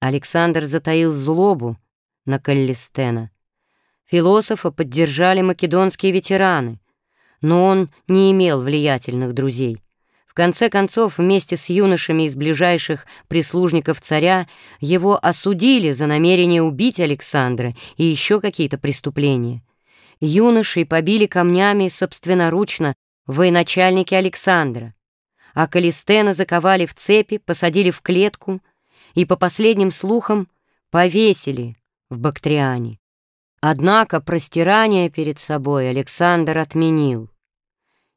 Александр затаил злобу на Каллистена. Философа поддержали македонские ветераны, но он не имел влиятельных друзей. В конце концов, вместе с юношами из ближайших прислужников царя его осудили за намерение убить Александра и еще какие-то преступления. Юношей побили камнями собственноручно военачальники Александра, а Калистена заковали в цепи, посадили в клетку и, по последним слухам, повесили в Бактриане. Однако простирание перед собой Александр отменил.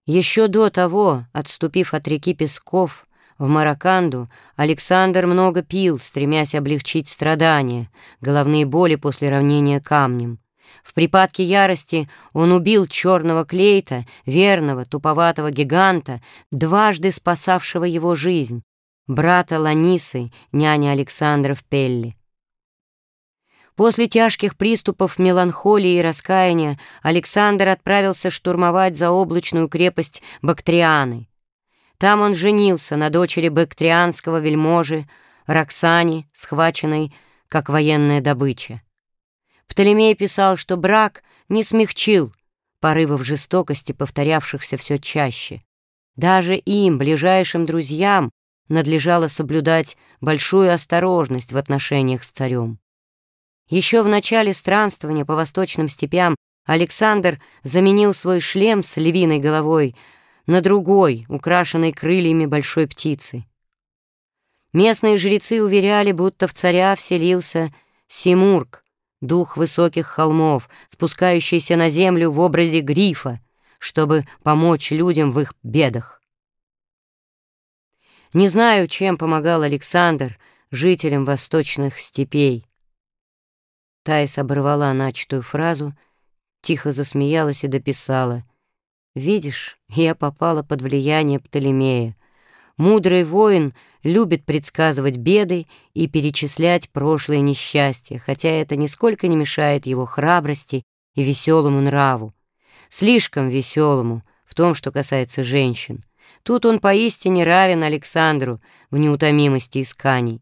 Еще до того, отступив от реки Песков в Мараканду, Александр много пил, стремясь облегчить страдания, головные боли после равнения камнем. В припадке ярости он убил черного клейта, верного, туповатого гиганта, дважды спасавшего его жизнь, брата Ланисы, няни Александра в Пелли. После тяжких приступов меланхолии и раскаяния Александр отправился штурмовать заоблачную крепость Бактрианы. Там он женился на дочери бактрианского вельможи Роксане, схваченной как военная добыча. Птолемей писал, что брак не смягчил порывов жестокости, повторявшихся все чаще. Даже им, ближайшим друзьям, надлежало соблюдать большую осторожность в отношениях с царем. Еще в начале странствования по восточным степям Александр заменил свой шлем с львиной головой на другой, украшенный крыльями большой птицы. Местные жрецы уверяли, будто в царя вселился Симург, дух высоких холмов, спускающийся на землю в образе грифа, чтобы помочь людям в их бедах. Не знаю, чем помогал Александр жителям восточных степей. Тайс оборвала начатую фразу, тихо засмеялась и дописала. «Видишь, я попала под влияние Птолемея. Мудрый воин любит предсказывать беды и перечислять прошлые несчастья, хотя это нисколько не мешает его храбрости и веселому нраву. Слишком веселому в том, что касается женщин. Тут он поистине равен Александру в неутомимости исканий.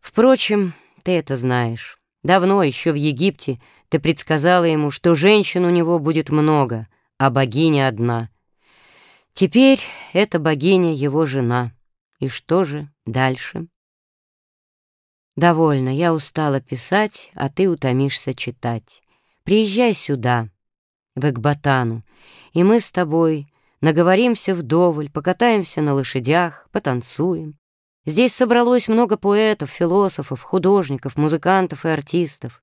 Впрочем, ты это знаешь. Давно, еще в Египте, ты предсказала ему, что женщин у него будет много, а богиня одна — Теперь эта богиня его жена. И что же дальше? Довольно, я устала писать, а ты утомишься читать. Приезжай сюда, в Экбатану, и мы с тобой наговоримся вдоволь, покатаемся на лошадях, потанцуем. Здесь собралось много поэтов, философов, художников, музыкантов и артистов.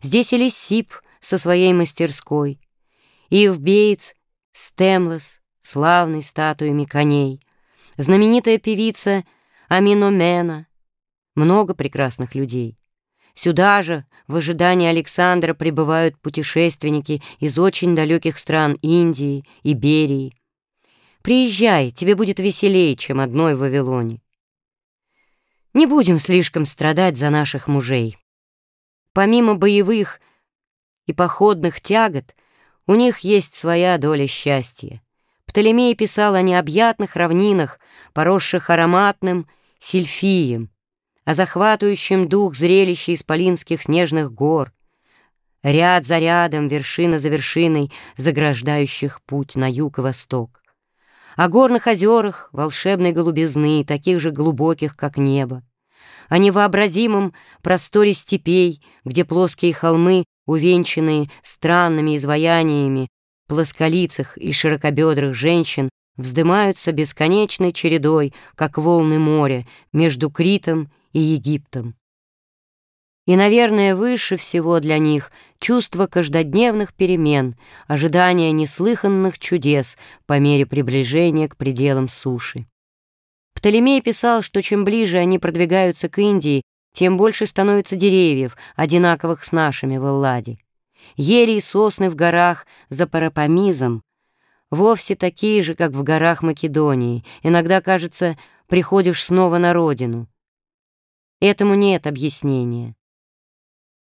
Здесь и Лисип со своей мастерской, и в Бейц, Стемлес, славной статуями коней, знаменитая певица Аминомена, много прекрасных людей. Сюда же, в ожидании Александра, прибывают путешественники из очень далеких стран Индии, Иберии. Приезжай, тебе будет веселее, чем одной в Вавилоне. Не будем слишком страдать за наших мужей. Помимо боевых и походных тягот, у них есть своя доля счастья. Птолемей писал о необъятных равнинах, поросших ароматным сильфием, о захватывающем дух зрелище исполинских снежных гор, ряд за рядом, вершина за вершиной, заграждающих путь на юг и восток, о горных озерах волшебной голубизны, таких же глубоких, как небо, о невообразимом просторе степей, где плоские холмы, увенчанные странными изваяниями, плосколицых и широкобедрых женщин вздымаются бесконечной чередой, как волны моря, между Критом и Египтом. И, наверное, выше всего для них чувство каждодневных перемен, ожидание неслыханных чудес по мере приближения к пределам суши. Птолемей писал, что чем ближе они продвигаются к Индии, тем больше становится деревьев, одинаковых с нашими в Элладе. Ели и сосны в горах за Парапамизом вовсе такие же, как в горах Македонии. Иногда, кажется, приходишь снова на родину. Этому нет объяснения.